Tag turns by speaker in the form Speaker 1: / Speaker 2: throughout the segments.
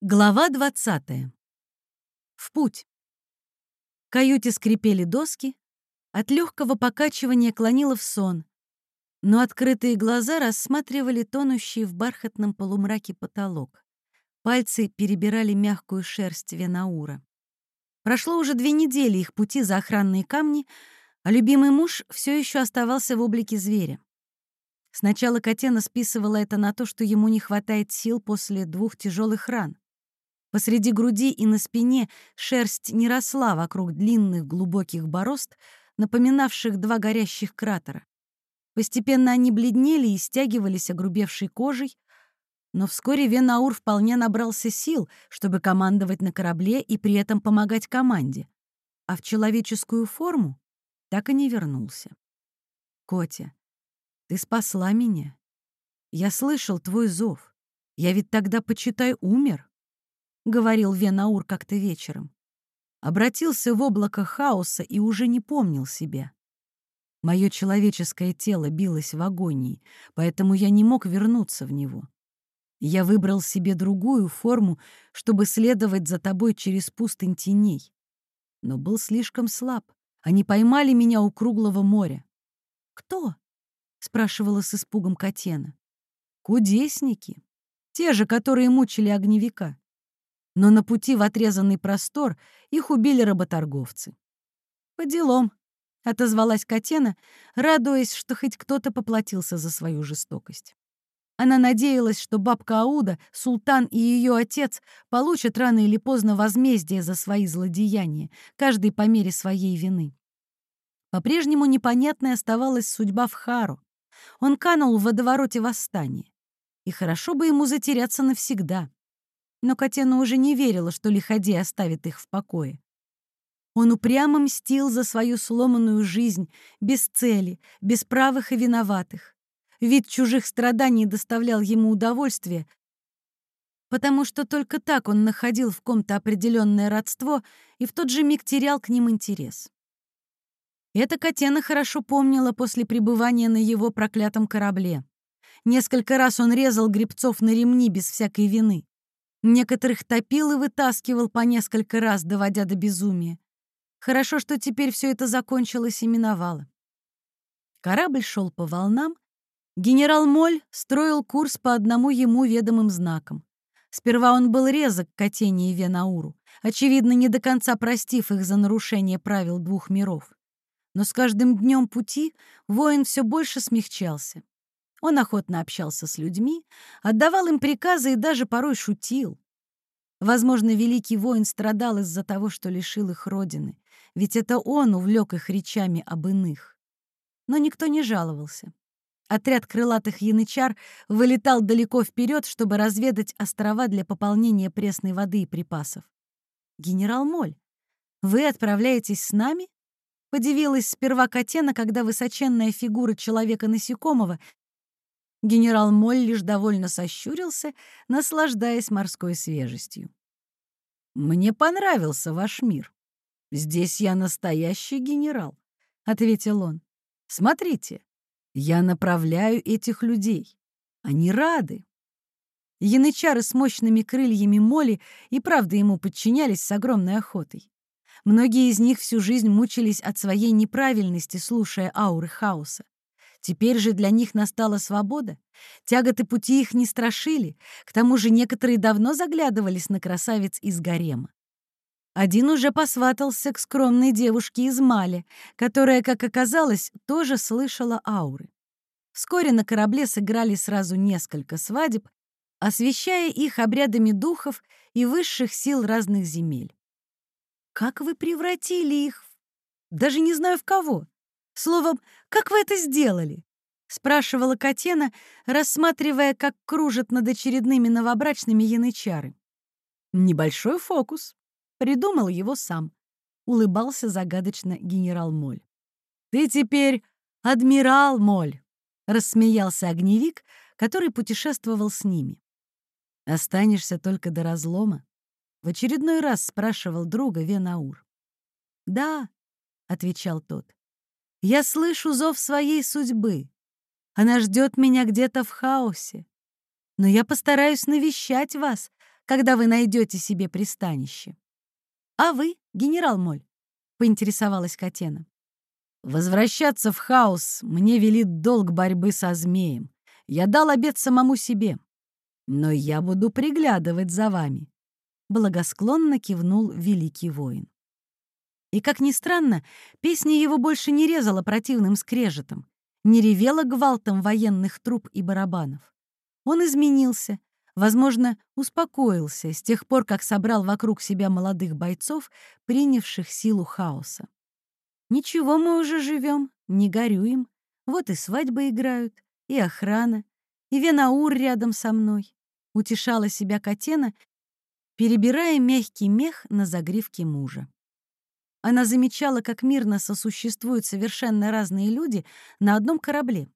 Speaker 1: Глава 20. В путь. В каюте скрипели доски, от легкого покачивания клонило в сон, но открытые глаза рассматривали тонущий в бархатном полумраке потолок. Пальцы перебирали мягкую шерсть Венаура. Прошло уже две недели их пути за охранные камни, а любимый муж все еще оставался в облике зверя. Сначала Катена списывала это на то, что ему не хватает сил после двух тяжелых ран. Посреди груди и на спине шерсть не росла вокруг длинных глубоких борозд, напоминавших два горящих кратера. Постепенно они бледнели и стягивались огрубевшей кожей, но вскоре Венаур вполне набрался сил, чтобы командовать на корабле и при этом помогать команде, а в человеческую форму так и не вернулся. «Котя, ты спасла меня. Я слышал твой зов. Я ведь тогда, почитай, умер говорил Венаур как-то вечером. Обратился в облако хаоса и уже не помнил себя. Мое человеческое тело билось в агонии, поэтому я не мог вернуться в него. Я выбрал себе другую форму, чтобы следовать за тобой через пустынь теней. Но был слишком слаб. Они поймали меня у круглого моря. «Кто?» — спрашивала с испугом Катена. «Кудесники. Те же, которые мучили огневика но на пути в отрезанный простор их убили работорговцы. «По делам», — отозвалась Катена, радуясь, что хоть кто-то поплатился за свою жестокость. Она надеялась, что бабка Ауда, султан и ее отец получат рано или поздно возмездие за свои злодеяния, каждый по мере своей вины. По-прежнему непонятной оставалась судьба Вхару. Он канул в водовороте восстания. И хорошо бы ему затеряться навсегда. Но Катена уже не верила, что Лиходей оставит их в покое. Он упрямо мстил за свою сломанную жизнь, без цели, без правых и виноватых. Вид чужих страданий доставлял ему удовольствие, потому что только так он находил в ком-то определенное родство и в тот же миг терял к ним интерес. Это Катена хорошо помнила после пребывания на его проклятом корабле. Несколько раз он резал грибцов на ремни без всякой вины. Некоторых топил и вытаскивал по несколько раз, доводя до безумия. Хорошо, что теперь все это закончилось и миновало. Корабль шел по волнам. Генерал Моль строил курс по одному ему ведомым знакам. Сперва он был резок к Атене и Венауру, очевидно, не до конца простив их за нарушение правил двух миров. Но с каждым днем пути воин все больше смягчался. Он охотно общался с людьми, отдавал им приказы и даже порой шутил. Возможно, великий воин страдал из-за того, что лишил их родины, ведь это он увлек их речами об иных. Но никто не жаловался. Отряд крылатых янычар вылетал далеко вперед, чтобы разведать острова для пополнения пресной воды и припасов. «Генерал Моль, вы отправляетесь с нами?» Подивилась сперва Катена, когда высоченная фигура человека-насекомого Генерал Моль лишь довольно сощурился, наслаждаясь морской свежестью. «Мне понравился ваш мир. Здесь я настоящий генерал», — ответил он. «Смотрите, я направляю этих людей. Они рады». Янычары с мощными крыльями моли и правда ему подчинялись с огромной охотой. Многие из них всю жизнь мучились от своей неправильности, слушая ауры хаоса. Теперь же для них настала свобода. Тяготы пути их не страшили. К тому же некоторые давно заглядывались на красавиц из гарема. Один уже посватался к скромной девушке из Мали, которая, как оказалось, тоже слышала ауры. Вскоре на корабле сыграли сразу несколько свадеб, освещая их обрядами духов и высших сил разных земель. Как вы превратили их в... Даже не знаю в кого. Словом, как вы это сделали?» — спрашивала Катена, рассматривая, как кружат над очередными новобрачными янычары. «Небольшой фокус. Придумал его сам», — улыбался загадочно генерал Моль. «Ты теперь адмирал Моль», — рассмеялся огневик, который путешествовал с ними. «Останешься только до разлома?» — в очередной раз спрашивал друга Венаур. «Да», — отвечал тот, я слышу зов своей судьбы. Она ждет меня где-то в хаосе. Но я постараюсь навещать вас, когда вы найдете себе пристанище. А вы, генерал Моль, поинтересовалась Катена. Возвращаться в хаос мне велит долг борьбы со змеем. Я дал обет самому себе. Но я буду приглядывать за вами. Благосклонно кивнул великий воин. И, как ни странно, песня его больше не резала противным скрежетом, не ревела гвалтом военных труб и барабанов. Он изменился, возможно, успокоился с тех пор, как собрал вокруг себя молодых бойцов, принявших силу хаоса. «Ничего, мы уже живем, не горюем. Вот и свадьбы играют, и охрана, и Венаур рядом со мной», — утешала себя Катена, перебирая мягкий мех на загривке мужа. Она замечала, как мирно сосуществуют совершенно разные люди на одном корабле.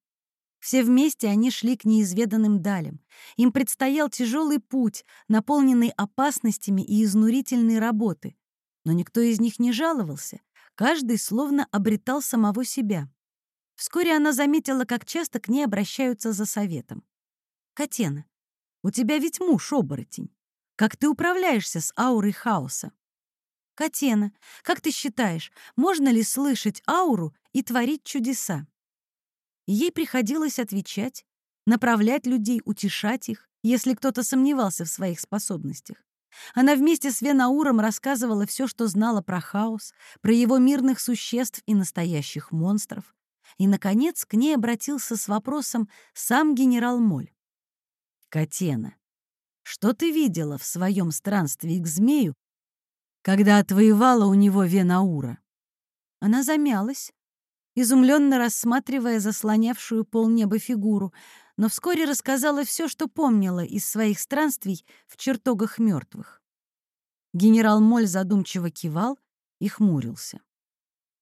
Speaker 1: Все вместе они шли к неизведанным далям. Им предстоял тяжелый путь, наполненный опасностями и изнурительной работы. Но никто из них не жаловался. Каждый словно обретал самого себя. Вскоре она заметила, как часто к ней обращаются за советом. «Катена, у тебя ведь муж оборотень. Как ты управляешься с аурой хаоса?» Катена, как ты считаешь, можно ли слышать ауру и творить чудеса? ей приходилось отвечать, направлять людей, утешать их, если кто-то сомневался в своих способностях. Она вместе с Венауром рассказывала все, что знала про хаос, про его мирных существ и настоящих монстров. И, наконец, к ней обратился с вопросом сам генерал Моль. «Катена, что ты видела в своем странстве к змею когда отвоевала у него Венаура. Она замялась, изумленно рассматривая заслонявшую полнеба фигуру, но вскоре рассказала все, что помнила из своих странствий в чертогах мертвых. Генерал Моль задумчиво кивал и хмурился.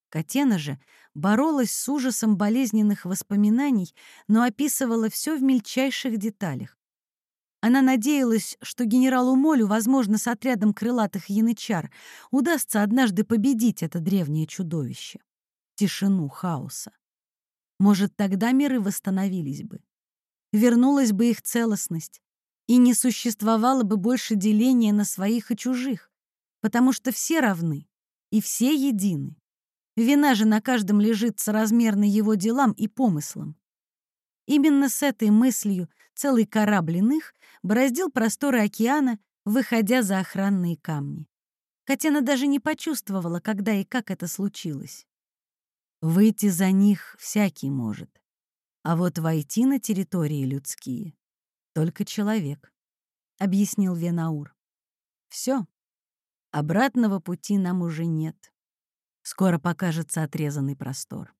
Speaker 1: Катена же боролась с ужасом болезненных воспоминаний, но описывала все в мельчайших деталях. Она надеялась, что генералу Молю, возможно, с отрядом крылатых янычар, удастся однажды победить это древнее чудовище. Тишину хаоса. Может, тогда миры восстановились бы. Вернулась бы их целостность, и не существовало бы больше деления на своих и чужих, потому что все равны и все едины. Вина же на каждом лежит соразмерно его делам и помыслам. Именно с этой мыслью целый корабль иных бороздил просторы океана, выходя за охранные камни. Катена даже не почувствовала, когда и как это случилось. Выйти за них всякий может, а вот войти на территории людские — только человек, — объяснил Венаур. Все, обратного пути нам уже нет. Скоро покажется отрезанный простор.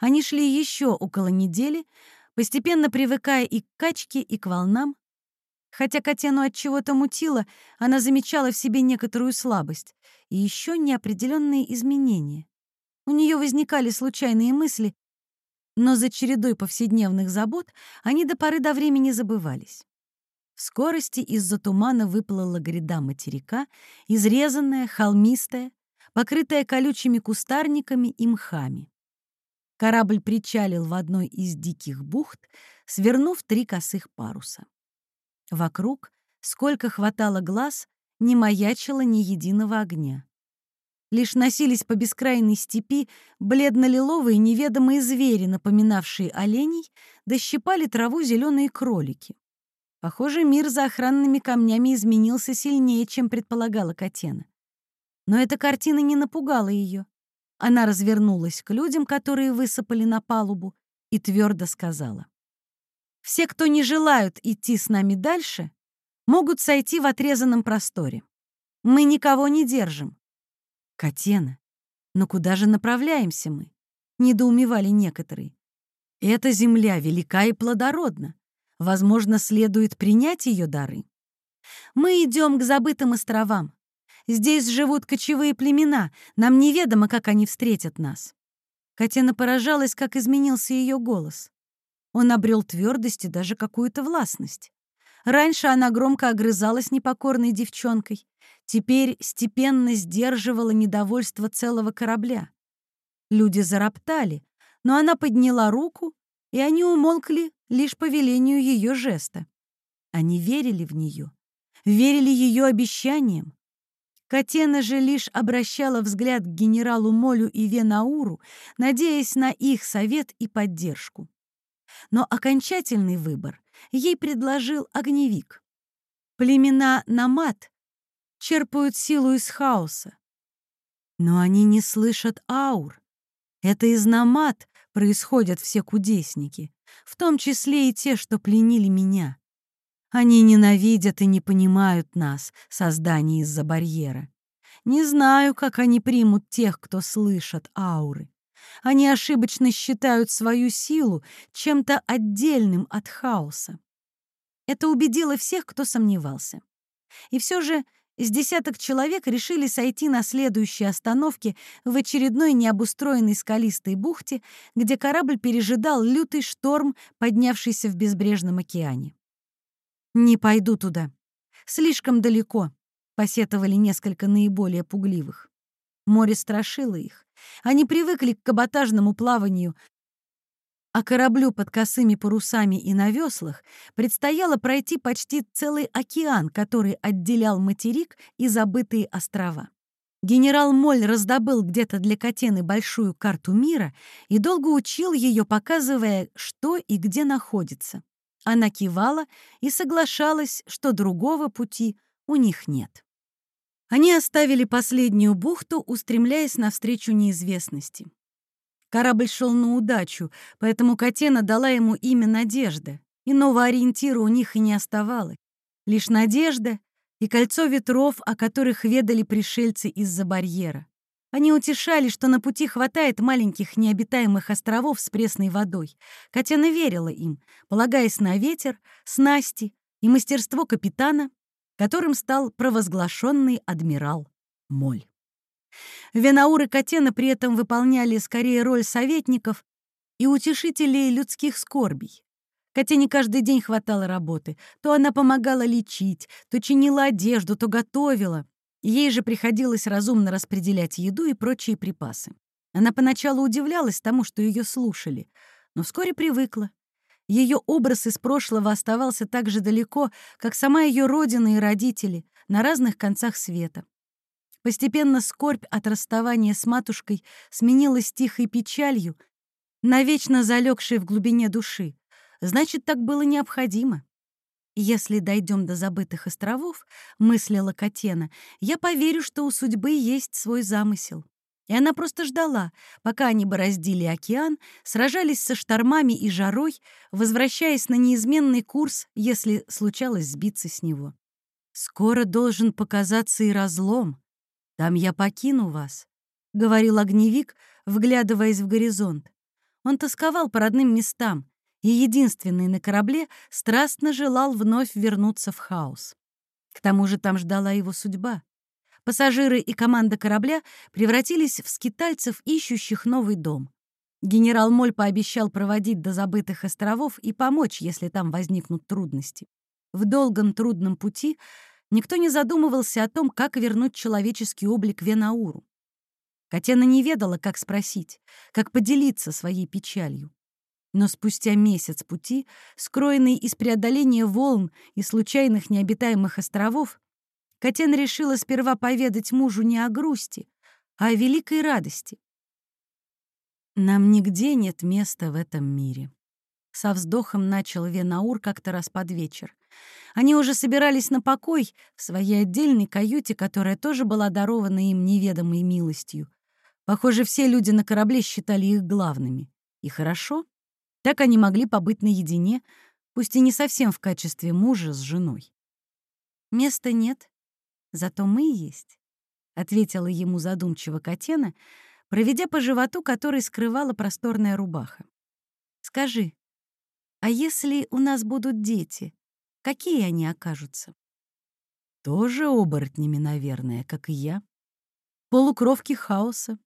Speaker 1: Они шли еще около недели, постепенно привыкая и к качке, и к волнам. Хотя Катену от чего-то мутило, она замечала в себе некоторую слабость и еще неопределенные изменения. У нее возникали случайные мысли, но за чередой повседневных забот они до поры до времени забывались. В скорости из-за тумана выплыла гряда материка, изрезанная, холмистая, покрытая колючими кустарниками и мхами. Корабль причалил в одной из диких бухт, свернув три косых паруса. Вокруг, сколько хватало глаз, не маячило ни единого огня. Лишь носились по бескрайней степи бледно-лиловые неведомые звери, напоминавшие оленей, да щипали траву зеленые кролики. Похоже, мир за охранными камнями изменился сильнее, чем предполагала Катена. Но эта картина не напугала ее. Она развернулась к людям, которые высыпали на палубу, и твердо сказала. «Все, кто не желают идти с нами дальше, могут сойти в отрезанном просторе. Мы никого не держим». «Катена, но куда же направляемся мы?» — недоумевали некоторые. «Эта земля велика и плодородна. Возможно, следует принять ее дары. Мы идем к забытым островам. Здесь живут кочевые племена, нам неведомо, как они встретят нас». Катена поражалась, как изменился ее голос. Он обрел твердость и даже какую-то властность. Раньше она громко огрызалась непокорной девчонкой, теперь степенно сдерживала недовольство целого корабля. Люди зароптали, но она подняла руку, и они умолкли лишь по велению ее жеста. Они верили в нее, верили ее обещаниям. Катена же лишь обращала взгляд к генералу Молю и Венауру, надеясь на их совет и поддержку. Но окончательный выбор ей предложил огневик. Племена Намат черпают силу из хаоса. Но они не слышат аур. Это из Намат происходят все кудесники, в том числе и те, что пленили меня. Они ненавидят и не понимают нас, создание из-за барьера. Не знаю, как они примут тех, кто слышат ауры. Они ошибочно считают свою силу чем-то отдельным от хаоса. Это убедило всех, кто сомневался. И все же с десяток человек решили сойти на следующей остановке в очередной необустроенной скалистой бухте, где корабль пережидал лютый шторм, поднявшийся в безбрежном океане. «Не пойду туда. Слишком далеко», — посетовали несколько наиболее пугливых. Море страшило их. Они привыкли к каботажному плаванию, а кораблю под косыми парусами и на веслах предстояло пройти почти целый океан, который отделял материк и забытые острова. Генерал Моль раздобыл где-то для Катены большую карту мира и долго учил ее, показывая, что и где находится. Она кивала и соглашалась, что другого пути у них нет. Они оставили последнюю бухту, устремляясь навстречу неизвестности. Корабль шел на удачу, поэтому Катена дала ему имя Надежда. Иного ориентира у них и не оставалось. Лишь надежда и кольцо ветров, о которых ведали пришельцы из-за барьера. Они утешали, что на пути хватает маленьких необитаемых островов с пресной водой. Катена верила им, полагаясь на ветер, снасти и мастерство капитана, которым стал провозглашенный адмирал Моль. Венаур и Катена при этом выполняли скорее роль советников и утешителей людских скорбей. Катене каждый день хватало работы. То она помогала лечить, то чинила одежду, то готовила. Ей же приходилось разумно распределять еду и прочие припасы. Она поначалу удивлялась тому, что ее слушали, но вскоре привыкла. Ее образ из прошлого оставался так же далеко, как сама ее родина и родители на разных концах света. Постепенно скорбь от расставания с матушкой сменилась тихой печалью, навечно залегшей в глубине души. Значит, так было необходимо. «Если дойдем до забытых островов», — мыслила Катена, «я поверю, что у судьбы есть свой замысел». И она просто ждала, пока они бороздили океан, сражались со штормами и жарой, возвращаясь на неизменный курс, если случалось сбиться с него. «Скоро должен показаться и разлом», «Там я покину вас», — говорил огневик, вглядываясь в горизонт. Он тосковал по родным местам и, единственный на корабле, страстно желал вновь вернуться в хаос. К тому же там ждала его судьба. Пассажиры и команда корабля превратились в скитальцев, ищущих новый дом. Генерал Моль пообещал проводить до забытых островов и помочь, если там возникнут трудности. В долгом трудном пути Никто не задумывался о том, как вернуть человеческий облик Венауру. Катена не ведала, как спросить, как поделиться своей печалью. Но спустя месяц пути, скроенный из преодоления волн и случайных необитаемых островов, Катена решила сперва поведать мужу не о грусти, а о великой радости. «Нам нигде нет места в этом мире», — со вздохом начал Венаур как-то раз под вечер. Они уже собирались на покой в своей отдельной каюте, которая тоже была дарована им неведомой милостью. Похоже, все люди на корабле считали их главными. И хорошо. Так они могли побыть наедине, пусть и не совсем в качестве мужа с женой. «Места нет, зато мы есть», — ответила ему задумчиво Катена, проведя по животу, который скрывала просторная рубаха. «Скажи, а если у нас будут дети, Какие они окажутся? Тоже оборотнями, наверное, как и я. Полукровки хаоса,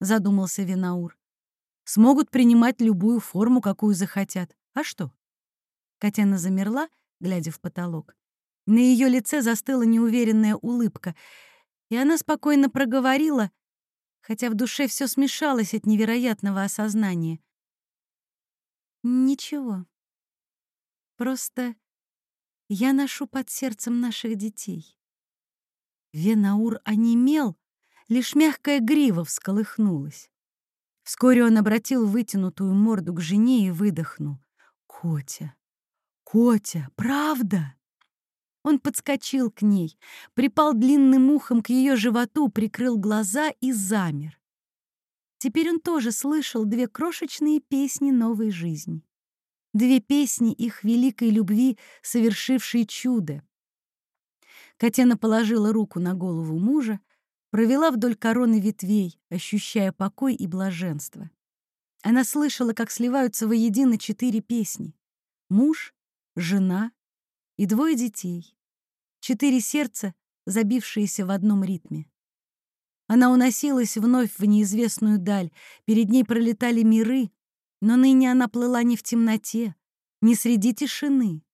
Speaker 1: задумался Винаур. Смогут принимать любую форму, какую захотят. А что? Катяна замерла, глядя в потолок. На ее лице застыла неуверенная улыбка, и она спокойно проговорила, хотя в душе все смешалось от невероятного осознания. «Ничего. Просто я ношу под сердцем наших детей. Венаур онемел, лишь мягкая грива всколыхнулась. Вскоре он обратил вытянутую морду к жене и выдохнул. «Котя! Котя! Правда?» Он подскочил к ней, припал длинным ухом к ее животу, прикрыл глаза и замер. Теперь он тоже слышал две крошечные песни новой жизни. Две песни их великой любви, совершившей чудо. Катена положила руку на голову мужа, провела вдоль короны ветвей, ощущая покой и блаженство. Она слышала, как сливаются воедино четыре песни. Муж, жена и двое детей. Четыре сердца, забившиеся в одном ритме. Она уносилась вновь в неизвестную даль, перед ней пролетали миры, но ныне она плыла не в темноте, не среди тишины.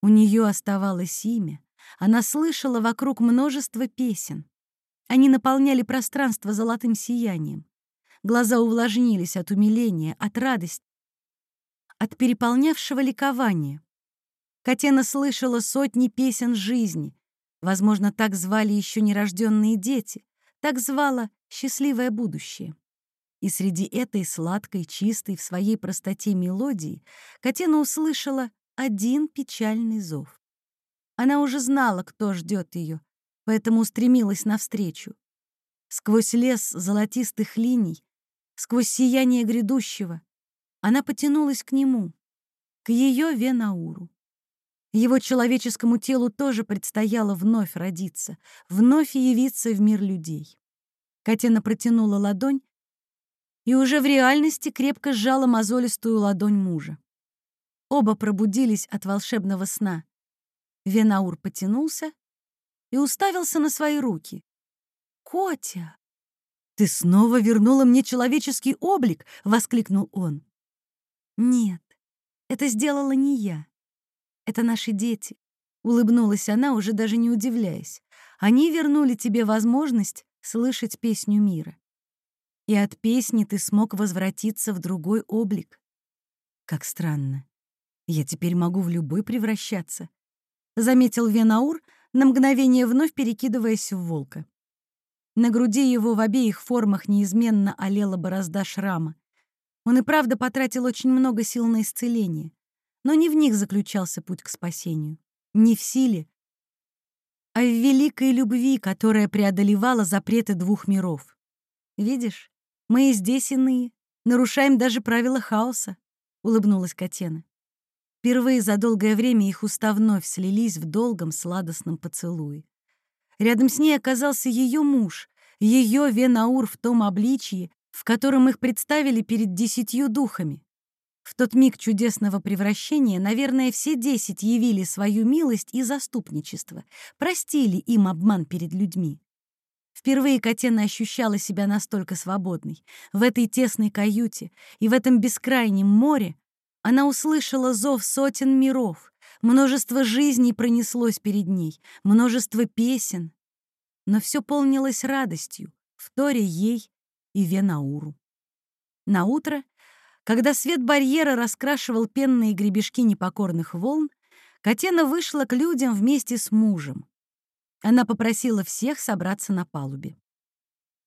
Speaker 1: У нее оставалось имя. Она слышала вокруг множество песен. Они наполняли пространство золотым сиянием. Глаза увлажнились от умиления, от радости, от переполнявшего ликования. Катена слышала сотни песен жизни. Возможно, так звали еще нерожденные дети. Так звала «счастливое будущее». И среди этой сладкой, чистой в своей простоте мелодии Катена услышала один печальный зов. Она уже знала, кто ждет ее, поэтому устремилась навстречу. Сквозь лес золотистых линий, сквозь сияние грядущего, она потянулась к нему, к ее Венауру. Его человеческому телу тоже предстояло вновь родиться, вновь явиться в мир людей. Катена протянула ладонь и уже в реальности крепко сжала мозолистую ладонь мужа. Оба пробудились от волшебного сна. Венаур потянулся и уставился на свои руки. «Котя, ты снова вернула мне человеческий облик!» — воскликнул он. «Нет, это сделала не я. Это наши дети», — улыбнулась она, уже даже не удивляясь. «Они вернули тебе возможность слышать песню мира. И от песни ты смог возвратиться в другой облик. Как странно. Я теперь могу в любой превращаться», — заметил Венаур, на мгновение вновь перекидываясь в волка. На груди его в обеих формах неизменно олела борозда шрама. Он и правда потратил очень много сил на исцеление. Но не в них заключался путь к спасению. Не в силе, а в великой любви, которая преодолевала запреты двух миров. Видишь, мы и здесь иные, нарушаем даже правила хаоса, — улыбнулась Катена. Впервые за долгое время их уста вновь слились в долгом сладостном поцелуе. Рядом с ней оказался ее муж, ее Венаур в том обличии, в котором их представили перед десятью духами. В тот миг чудесного превращения, наверное, все десять явили свою милость и заступничество, простили им обман перед людьми. Впервые Катена ощущала себя настолько свободной. В этой тесной каюте и в этом бескрайнем море она услышала зов сотен миров, множество жизней пронеслось перед ней, множество песен. Но все полнилось радостью, в торе ей и Венауру. На утро, когда свет барьера раскрашивал пенные гребешки непокорных волн, Катена вышла к людям вместе с мужем. Она попросила всех собраться на палубе.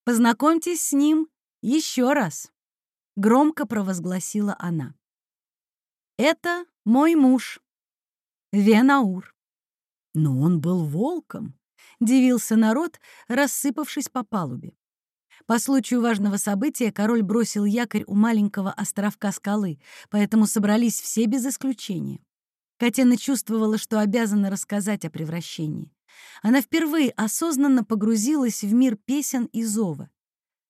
Speaker 1: «Познакомьтесь с ним еще раз», — громко провозгласила она. Это мой муж, Венаур. Но он был волком, дивился народ, рассыпавшись по палубе. По случаю важного события король бросил якорь у маленького островка скалы, поэтому собрались все без исключения. Катена чувствовала, что обязана рассказать о превращении. Она впервые осознанно погрузилась в мир песен и зова.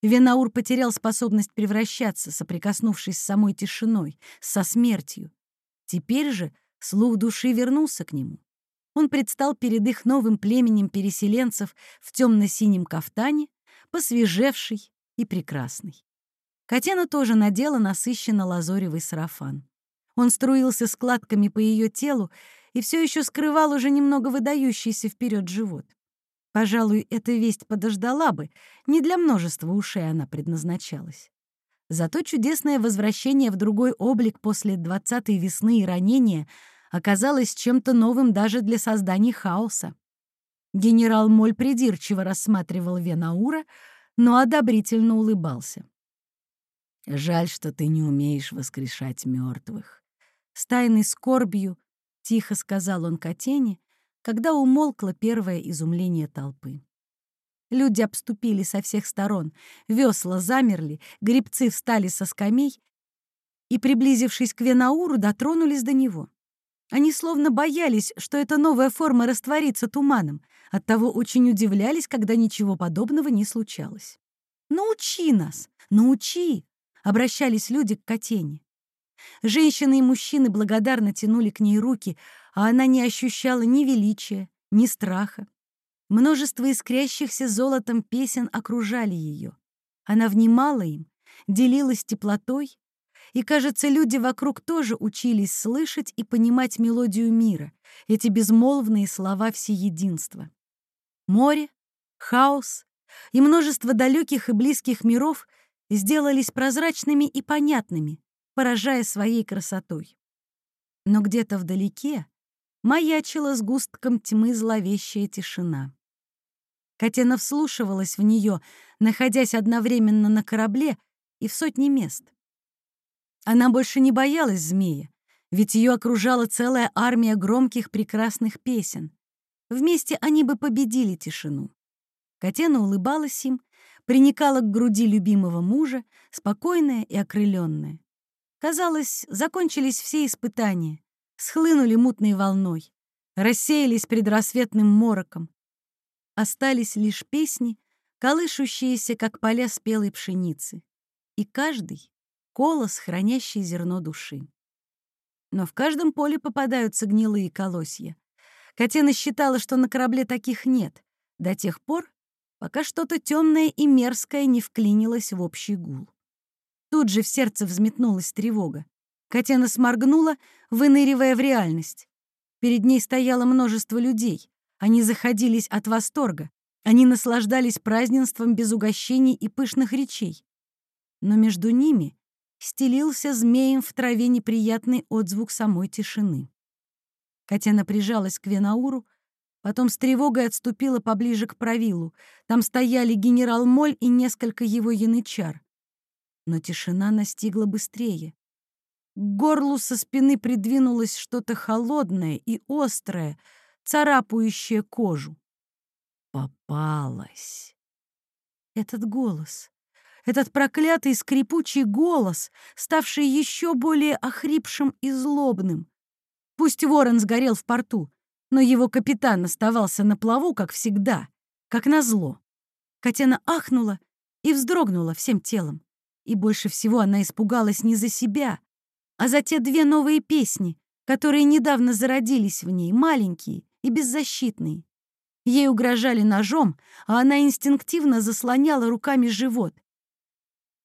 Speaker 1: Венаур потерял способность превращаться, соприкоснувшись с самой тишиной, со смертью. Теперь же слух души вернулся к нему. Он предстал перед их новым племенем переселенцев в темно-синем кафтане, посвежевший и прекрасный. Катена тоже надела насыщенно лазоревый сарафан. Он струился складками по ее телу и все еще скрывал уже немного выдающийся вперед живот. Пожалуй, эта весть подождала бы, не для множества ушей она предназначалась. Зато чудесное возвращение в другой облик после двадцатой весны и ранения оказалось чем-то новым даже для создания хаоса. Генерал Моль придирчиво рассматривал Венаура, но одобрительно улыбался. «Жаль, что ты не умеешь воскрешать мертвых. С тайной скорбью, — тихо сказал он Катене, когда умолкло первое изумление толпы. Люди обступили со всех сторон, весла замерли, грибцы встали со скамей и, приблизившись к Венауру, дотронулись до него. Они словно боялись, что эта новая форма растворится туманом, оттого очень удивлялись, когда ничего подобного не случалось. «Научи нас! Научи!» — обращались люди к Катене. Женщины и мужчины благодарно тянули к ней руки, а она не ощущала ни величия, ни страха. Множество искрящихся золотом песен окружали ее. Она внимала им, делилась теплотой, и, кажется, люди вокруг тоже учились слышать и понимать мелодию мира, эти безмолвные слова всеединства. Море, хаос и множество далеких и близких миров сделались прозрачными и понятными, поражая своей красотой. Но где-то вдалеке маячила сгустком тьмы зловещая тишина. Катена вслушивалась в нее, находясь одновременно на корабле и в сотне мест. Она больше не боялась змея, ведь ее окружала целая армия громких прекрасных песен. Вместе они бы победили тишину. Катена улыбалась им, приникала к груди любимого мужа, спокойная и окрыленная. Казалось, закончились все испытания, схлынули мутной волной, рассеялись предрассветным мороком. Остались лишь песни, колышущиеся, как поля спелой пшеницы, и каждый — колос, хранящий зерно души. Но в каждом поле попадаются гнилые колосья. Катена считала, что на корабле таких нет, до тех пор, пока что-то темное и мерзкое не вклинилось в общий гул. Тут же в сердце взметнулась тревога. Катена сморгнула, выныривая в реальность. Перед ней стояло множество людей. Они заходились от восторга. Они наслаждались празднеством без угощений и пышных речей. Но между ними стелился змеем в траве неприятный отзвук самой тишины. Катена прижалась к Венауру, потом с тревогой отступила поближе к правилу. Там стояли генерал Моль и несколько его янычар. Но тишина настигла быстрее. К горлу со спины придвинулось что-то холодное и острое, царапающее кожу. Попалась. Этот голос, этот проклятый скрипучий голос, ставший еще более охрипшим и злобным. Пусть ворон сгорел в порту, но его капитан оставался на плаву, как всегда, как назло. Катена ахнула и вздрогнула всем телом. И больше всего она испугалась не за себя, а за те две новые песни, которые недавно зародились в ней, маленькие и беззащитные. Ей угрожали ножом, а она инстинктивно заслоняла руками живот.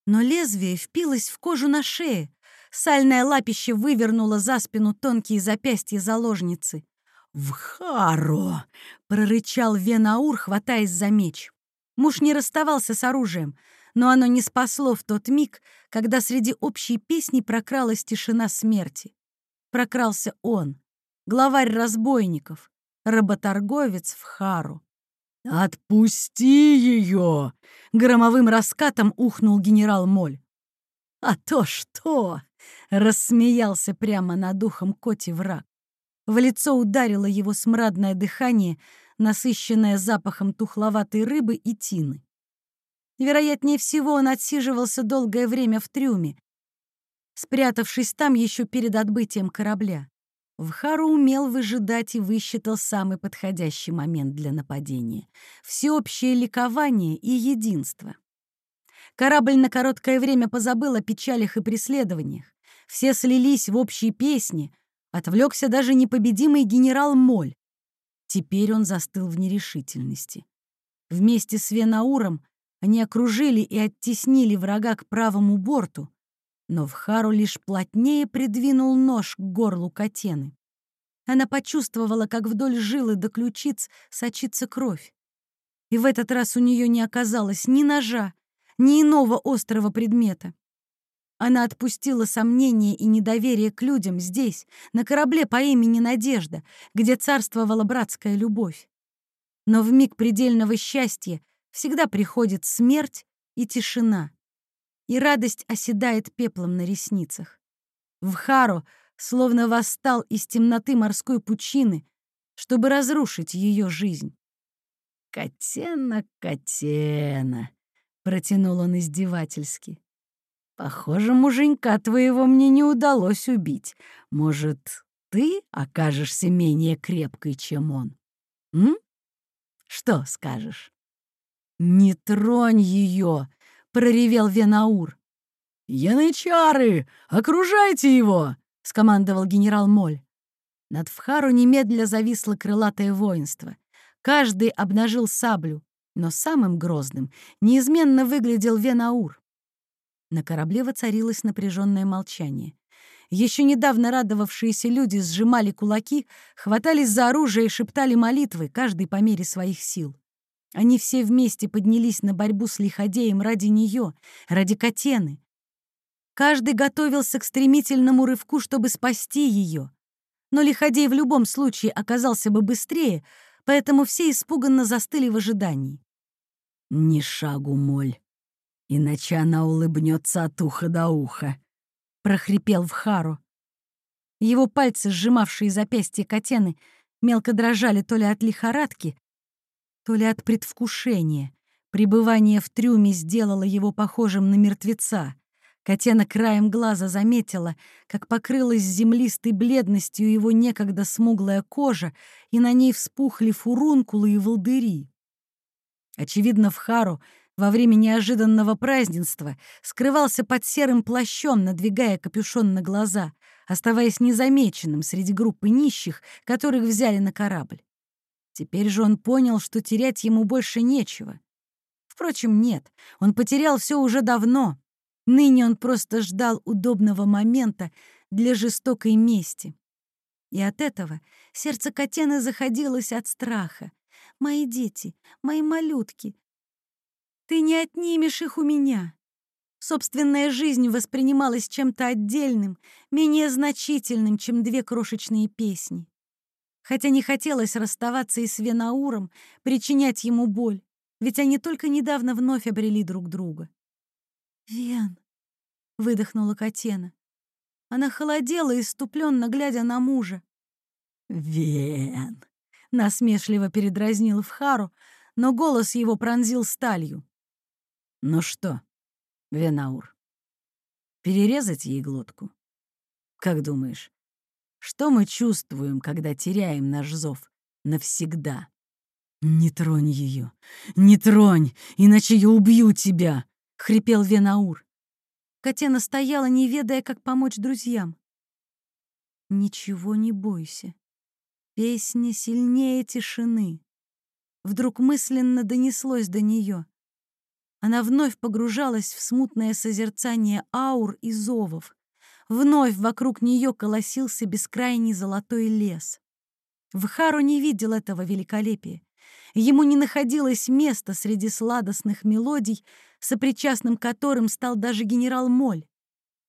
Speaker 1: Но лезвие впилось в кожу на шее, сальное лапище вывернуло за спину тонкие запястья заложницы. «В харо!» — прорычал Венаур, хватаясь за меч. Муж не расставался с оружием — но оно не спасло в тот миг, когда среди общей песни прокралась тишина смерти. Прокрался он, главарь разбойников, работорговец в Хару. «Отпусти ее!» — громовым раскатом ухнул генерал Моль. «А то что!» — рассмеялся прямо над ухом Коти враг. В лицо ударило его смрадное дыхание, насыщенное запахом тухловатой рыбы и тины. Вероятнее всего, он отсиживался долгое время в трюме, спрятавшись там еще перед отбытием корабля. Вхару умел выжидать и высчитал самый подходящий момент для нападения. Всеобщее ликование и единство. Корабль на короткое время позабыл о печалях и преследованиях. Все слились в общие песни. Отвлекся даже непобедимый генерал Моль. Теперь он застыл в нерешительности. Вместе с Венауром они окружили и оттеснили врага к правому борту, но Вхару лишь плотнее придвинул нож к горлу Катены. Она почувствовала, как вдоль жилы до ключиц сочится кровь. И в этот раз у нее не оказалось ни ножа, ни иного острого предмета. Она отпустила сомнения и недоверие к людям здесь, на корабле по имени Надежда, где царствовала братская любовь. Но в миг предельного счастья всегда приходит смерть и тишина, и радость оседает пеплом на ресницах. В Хару словно восстал из темноты морской пучины, чтобы разрушить ее жизнь. «Котена, котена!» — протянул он издевательски. Похоже, муженька твоего мне не удалось убить. Может, ты окажешься менее крепкой, чем он? М? Что скажешь? Не тронь ее, проревел Венаур. Янычары, окружайте его! скомандовал генерал Моль. Над Вхару немедля зависло крылатое воинство. Каждый обнажил саблю, но самым грозным неизменно выглядел Венаур. На корабле воцарилось напряженное молчание. Еще недавно радовавшиеся люди сжимали кулаки, хватались за оружие и шептали молитвы, каждый по мере своих сил. Они все вместе поднялись на борьбу с лиходеем ради нее, ради Котены. Каждый готовился к стремительному рывку, чтобы спасти ее. Но лиходей в любом случае оказался бы быстрее, поэтому все испуганно застыли в ожидании. «Ни шагу, моль!» иначе она улыбнется от уха до уха», — прохрипел Вхару. Его пальцы, сжимавшие запястье Котены, мелко дрожали то ли от лихорадки, то ли от предвкушения. Пребывание в трюме сделало его похожим на мертвеца. Котена краем глаза заметила, как покрылась землистой бледностью его некогда смуглая кожа, и на ней вспухли фурункулы и волдыри. Очевидно, в Хару во время неожиданного празднества скрывался под серым плащом, надвигая капюшон на глаза, оставаясь незамеченным среди группы нищих, которых взяли на корабль. Теперь же он понял, что терять ему больше нечего. Впрочем, нет, он потерял все уже давно. Ныне он просто ждал удобного момента для жестокой мести. И от этого сердце Котены заходилось от страха. «Мои дети, мои малютки, ты не отнимешь их у меня. Собственная жизнь воспринималась чем-то отдельным, менее значительным, чем две крошечные песни. Хотя не хотелось расставаться и с Венауром, причинять ему боль, ведь они только недавно вновь обрели друг друга. «Вен», — выдохнула Катена. Она холодела, иступленно глядя на мужа. «Вен», — насмешливо передразнил Вхару, но голос его пронзил сталью. Ну что, Венаур, перерезать ей глотку? Как думаешь, что мы чувствуем, когда теряем наш зов навсегда? «Не тронь ее! Не тронь, иначе я убью тебя!» — хрипел Венаур. Катена стояла, не ведая, как помочь друзьям. «Ничего не бойся. Песня сильнее тишины». Вдруг мысленно донеслось до нее. Она вновь погружалась в смутное созерцание аур и зовов. Вновь вокруг нее колосился бескрайний золотой лес. Вхару не видел этого великолепия. Ему не находилось места среди сладостных мелодий, сопричастным которым стал даже генерал Моль.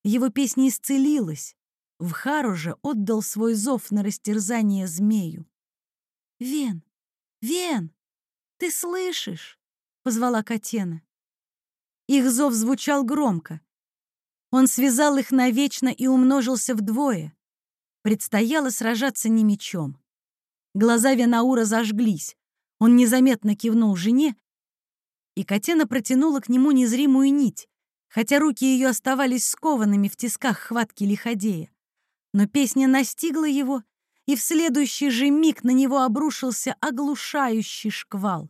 Speaker 1: Его песня исцелилась. Вхару же отдал свой зов на растерзание змею. «Вен! Вен! Ты слышишь?» — позвала Катена. Их зов звучал громко. Он связал их навечно и умножился вдвое. Предстояло сражаться не мечом. Глаза Венаура зажглись. Он незаметно кивнул жене, и Катена протянула к нему незримую нить, хотя руки ее оставались скованными в тисках хватки лиходея. Но песня настигла его, и в следующий же миг на него обрушился оглушающий шквал.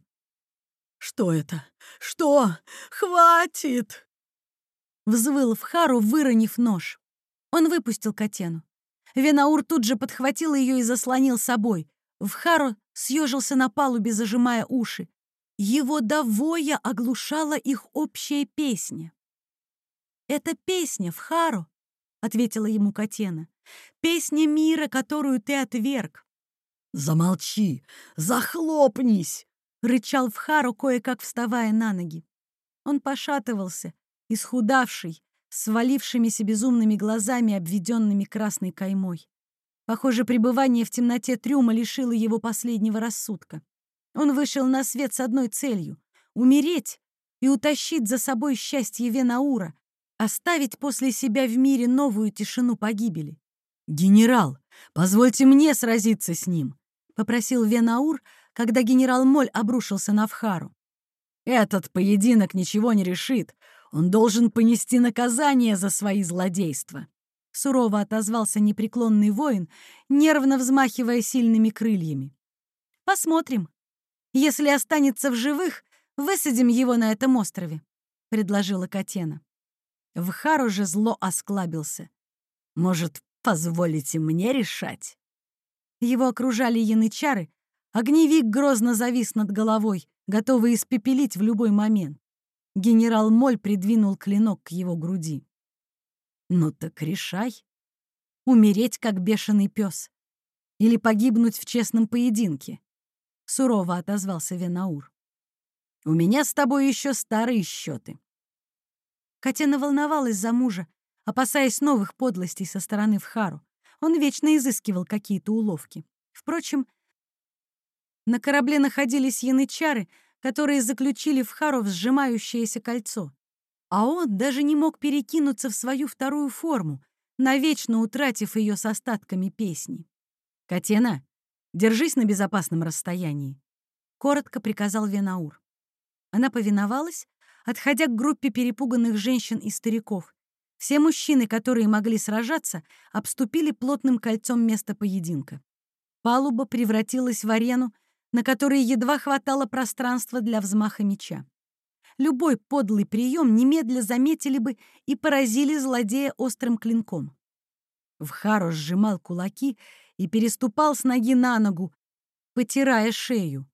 Speaker 1: «Что это? Что? Хватит!» Взвыл в Хару, выронив нож. Он выпустил котену. Венаур тут же подхватил ее и заслонил собой. В Хару съежился на палубе, зажимая уши. Его довоя оглушала их общая песня. «Это песня, в Хару», — ответила ему Катена. «Песня мира, которую ты отверг». «Замолчи! Захлопнись!» — рычал Вхару, кое-как вставая на ноги. Он пошатывался, исхудавший, свалившимися безумными глазами, обведенными красной каймой. Похоже, пребывание в темноте трюма лишило его последнего рассудка. Он вышел на свет с одной целью — умереть и утащить за собой счастье Венаура, оставить после себя в мире новую тишину погибели. «Генерал, позвольте мне сразиться с ним», — попросил Венаур, когда генерал Моль обрушился на Вхару. «Этот поединок ничего не решит. Он должен понести наказание за свои злодейства», — сурово отозвался непреклонный воин, нервно взмахивая сильными крыльями. «Посмотрим. Если останется в живых, высадим его на этом острове», — предложила Катена. Вхар уже зло осклабился. «Может, позволите мне решать?» Его окружали янычары, огневик грозно завис над головой, готовый испепелить в любой момент. Генерал Моль придвинул клинок к его груди. «Ну так решай. Умереть, как бешеный пес. Или погибнуть в честном поединке», — сурово отозвался Венаур. «У меня с тобой еще старые счеты. Катена волновалась за мужа, опасаясь новых подлостей со стороны Вхару. Он вечно изыскивал какие-то уловки. Впрочем, на корабле находились янычары, которые заключили в сжимающееся кольцо. А он даже не мог перекинуться в свою вторую форму, навечно утратив ее с остатками песни. «Катена, держись на безопасном расстоянии», — коротко приказал Венаур. Она повиновалась, отходя к группе перепуганных женщин и стариков. Все мужчины, которые могли сражаться, обступили плотным кольцом место поединка. Палуба превратилась в арену, на которой едва хватало пространства для взмаха меча. Любой подлый прием немедля заметили бы и поразили злодея острым клинком. Вхару сжимал кулаки и переступал с ноги на ногу, потирая шею.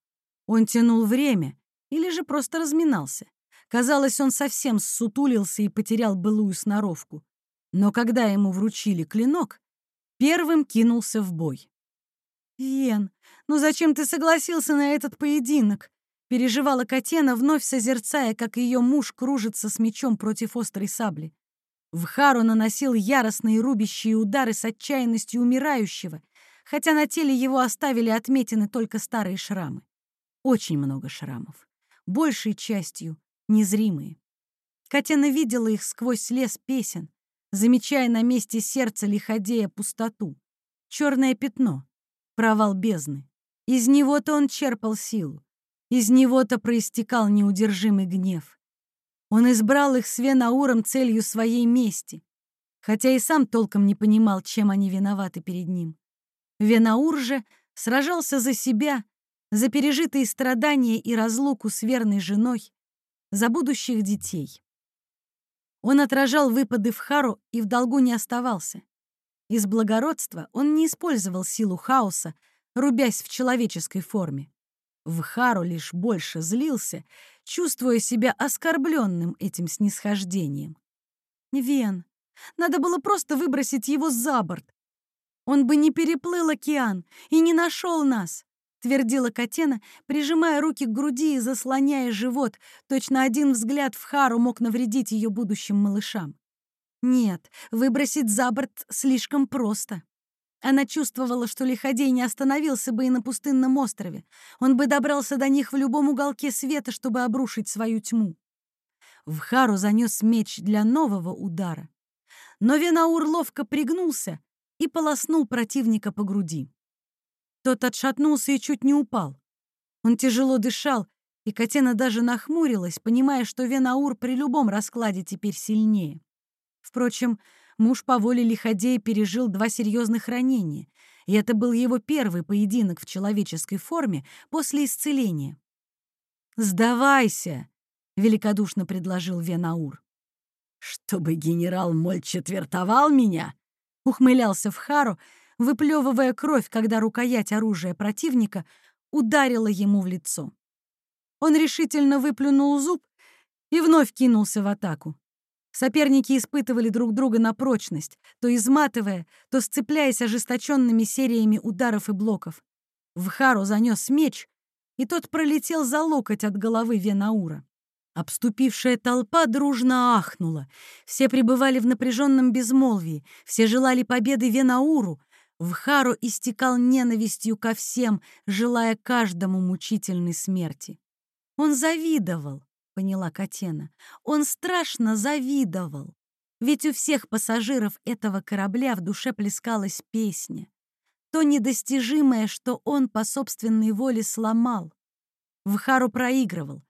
Speaker 1: Он тянул время или же просто разминался. Казалось, он совсем ссутулился и потерял былую сноровку. Но когда ему вручили клинок, первым кинулся в бой. «Вен, ну зачем ты согласился на этот поединок?» Переживала Катена, вновь созерцая, как ее муж кружится с мечом против острой сабли. Вхару наносил яростные рубящие удары с отчаянностью умирающего, хотя на теле его оставили отметины только старые шрамы. Очень много шрамов. Большей частью незримые. Катяна видела их сквозь лес песен, замечая на месте сердца лиходея пустоту, черное пятно, провал бездны. Из него-то он черпал силу, из него-то проистекал неудержимый гнев. Он избрал их с Венауром целью своей мести, хотя и сам толком не понимал, чем они виноваты перед ним. Венаур же сражался за себя, за пережитые страдания и разлуку с верной женой, за будущих детей. Он отражал выпады в Хару и в долгу не оставался. Из благородства он не использовал силу хаоса, рубясь в человеческой форме. В Хару лишь больше злился, чувствуя себя оскорбленным этим снисхождением. Вен, надо было просто выбросить его за борт. Он бы не переплыл океан и не нашел нас твердила Катена, прижимая руки к груди и заслоняя живот. Точно один взгляд в Хару мог навредить ее будущим малышам. Нет, выбросить за борт слишком просто. Она чувствовала, что Лиходей не остановился бы и на пустынном острове. Он бы добрался до них в любом уголке света, чтобы обрушить свою тьму. В Хару занес меч для нового удара. Но Венаур ловко пригнулся и полоснул противника по груди. Тот отшатнулся и чуть не упал. Он тяжело дышал, и Катена даже нахмурилась, понимая, что Венаур при любом раскладе теперь сильнее. Впрочем, муж по воле Лиходея пережил два серьезных ранения, и это был его первый поединок в человеческой форме после исцеления. «Сдавайся!» — великодушно предложил Венаур. «Чтобы генерал Моль четвертовал меня?» — ухмылялся Вхару, выплевывая кровь, когда рукоять оружия противника ударила ему в лицо. Он решительно выплюнул зуб и вновь кинулся в атаку. Соперники испытывали друг друга на прочность, то изматывая, то сцепляясь ожесточенными сериями ударов и блоков. Вхару занес меч, и тот пролетел за локоть от головы Венаура. Обступившая толпа дружно ахнула. Все пребывали в напряженном безмолвии, все желали победы Венауру. Вхару истекал ненавистью ко всем, желая каждому мучительной смерти. Он завидовал, поняла Катена. Он страшно завидовал. Ведь у всех пассажиров этого корабля в душе плескалась песня. То недостижимое, что он по собственной воле сломал. Вхару проигрывал.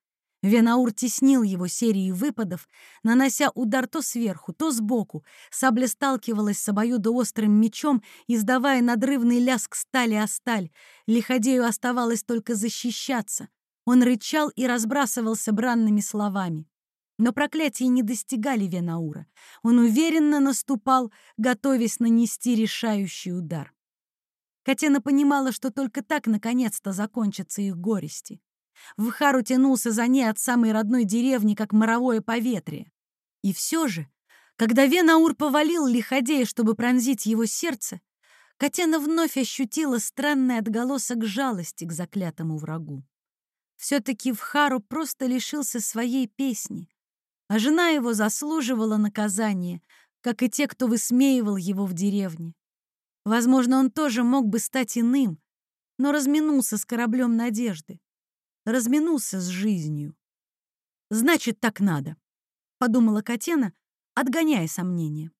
Speaker 1: Венаур теснил его серией выпадов, нанося удар то сверху, то сбоку. Сабля сталкивалась с обоюдоострым мечом, издавая надрывный ляск стали о сталь. Лиходею оставалось только защищаться. Он рычал и разбрасывался бранными словами. Но проклятия не достигали Венаура. Он уверенно наступал, готовясь нанести решающий удар. Катена понимала, что только так наконец-то закончатся их горести. Вхару тянулся за ней от самой родной деревни, как моровое поветрие. И все же, когда Венаур повалил лиходея, чтобы пронзить его сердце, Катена вновь ощутила странный отголосок жалости к заклятому врагу. Все-таки Вхару просто лишился своей песни, а жена его заслуживала наказания, как и те, кто высмеивал его в деревне. Возможно, он тоже мог бы стать иным, но разминулся с кораблем надежды разминулся с жизнью. «Значит, так надо», — подумала Катена, отгоняя сомнения.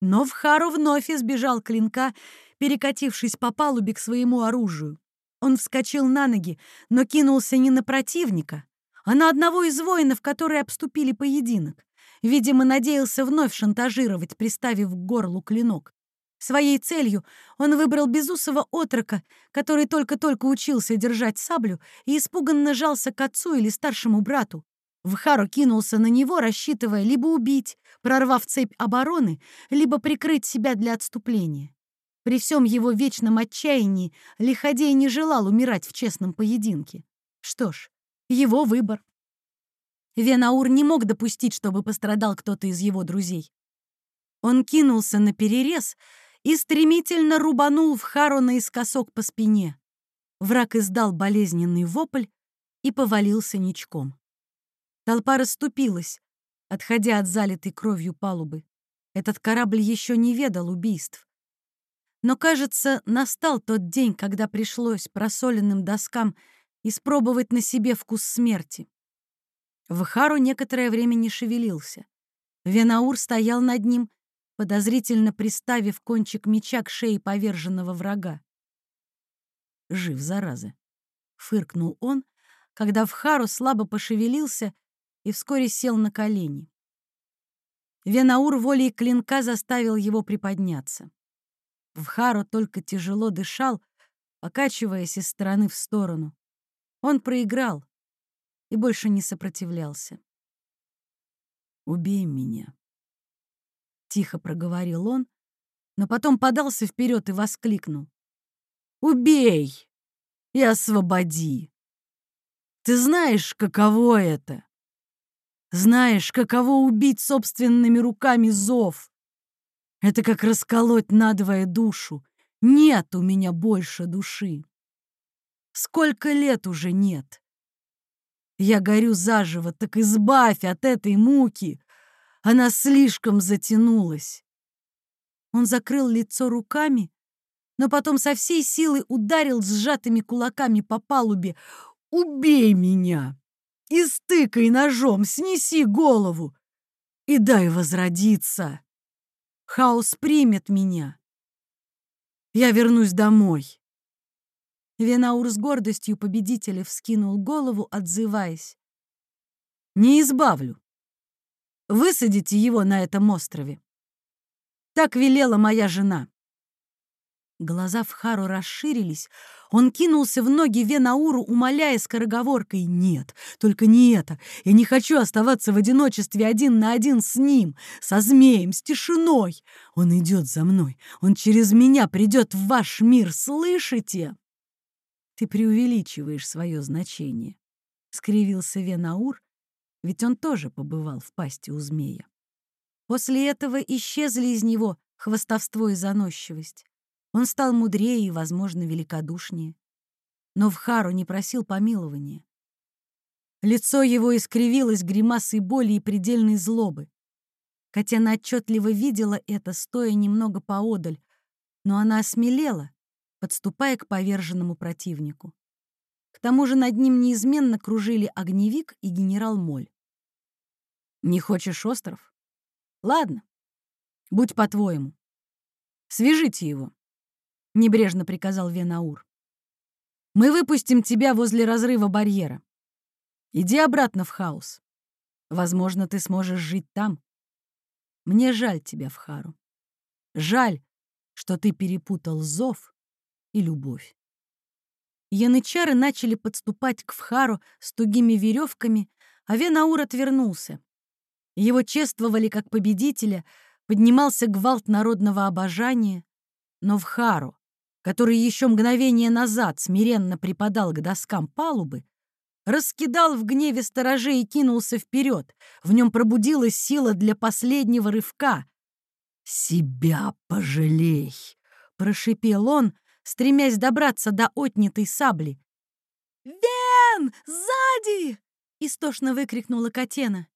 Speaker 1: Но Вхару вновь избежал клинка, перекатившись по палубе к своему оружию. Он вскочил на ноги, но кинулся не на противника, а на одного из воинов, которые обступили поединок. Видимо, надеялся вновь шантажировать, приставив к горлу клинок. Своей целью он выбрал безусого отрока, который только-только учился держать саблю и испуганно жался к отцу или старшему брату. Вхару кинулся на него, рассчитывая либо убить, прорвав цепь обороны, либо прикрыть себя для отступления. При всем его вечном отчаянии Лиходей не желал умирать в честном поединке. Что ж, его выбор. Венаур не мог допустить, чтобы пострадал кто-то из его друзей. Он кинулся на перерез и стремительно рубанул в Хару наискосок по спине. Враг издал болезненный вопль и повалился ничком. Толпа расступилась, отходя от залитой кровью палубы. Этот корабль еще не ведал убийств. Но, кажется, настал тот день, когда пришлось просоленным доскам испробовать на себе вкус смерти. Вхару некоторое время не шевелился. Венаур стоял над ним, подозрительно приставив кончик меча к шее поверженного врага. «Жив, зараза!» — фыркнул он, когда Вхару слабо пошевелился и вскоре сел на колени. Венаур волей клинка заставил его приподняться. Вхару только тяжело дышал, покачиваясь из стороны в сторону. Он проиграл и больше не сопротивлялся. «Убей меня», — тихо проговорил он, но потом подался вперед и воскликнул. «Убей и освободи! Ты знаешь, каково это? Знаешь, каково убить собственными руками зов? Это как расколоть надвое душу. Нет у меня больше души. Сколько лет уже нет? Я горю заживо, так избавь от этой муки, она слишком затянулась. Он закрыл лицо руками, но потом со всей силы ударил сжатыми кулаками по палубе. «Убей меня! И стыкай ножом, снеси голову и дай возродиться! Хаос примет меня! Я вернусь домой!» Венаур с гордостью победителя вскинул голову, отзываясь. «Не избавлю высадите его на этом острове. Так велела моя жена. Глаза Вхару расширились. Он кинулся в ноги Венауру, умоляя скороговоркой «Нет, только не это. Я не хочу оставаться в одиночестве один на один с ним, со змеем, с тишиной. Он идет за мной. Он через меня придет в ваш мир, слышите?» «Ты преувеличиваешь свое значение», — скривился Венаур, ведь он тоже побывал в пасти у змея. После этого исчезли из него хвостовство и заносчивость. Он стал мудрее и, возможно, великодушнее. Но Вхару не просил помилования. Лицо его искривилось гримасой боли и предельной злобы. Катяна отчетливо видела это, стоя немного поодаль, но она осмелела, подступая к поверженному противнику. К тому же над ним неизменно кружили огневик и генерал Моль. «Не хочешь остров? Ладно, будь по-твоему. Свяжите его», — небрежно приказал Венаур. «Мы выпустим тебя возле разрыва барьера. Иди обратно в хаос. Возможно, ты сможешь жить там. Мне жаль тебя, Вхару. Жаль, что ты перепутал зов и любовь. Янычары начали подступать к Вхару с тугими веревками, а Венаур отвернулся. Его чествовали как победителя, поднимался гвалт народного обожания, но Вхару, который еще мгновение назад смиренно припадал к доскам палубы, раскидал в гневе сторожей и кинулся вперед. В нем пробудилась сила для последнего рывка. «Себя пожалей!» — прошипел он, стремясь добраться до отнятой сабли. «Вен! Сзади!» — истошно выкрикнула Катена.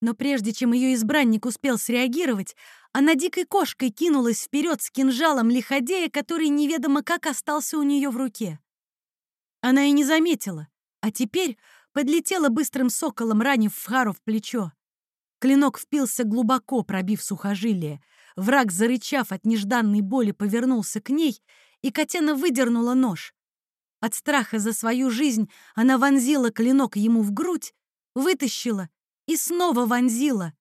Speaker 1: Но прежде чем ее избранник успел среагировать, она дикой кошкой кинулась вперед с кинжалом лиходея, который неведомо как остался у нее в руке. Она и не заметила, а теперь подлетела быстрым соколом, ранив Фхару в плечо. Клинок впился глубоко, пробив сухожилие. Враг, зарычав от нежданной боли, повернулся к ней, и Котена выдернула нож. От страха за свою жизнь она вонзила клинок ему в грудь, вытащила и снова вонзила,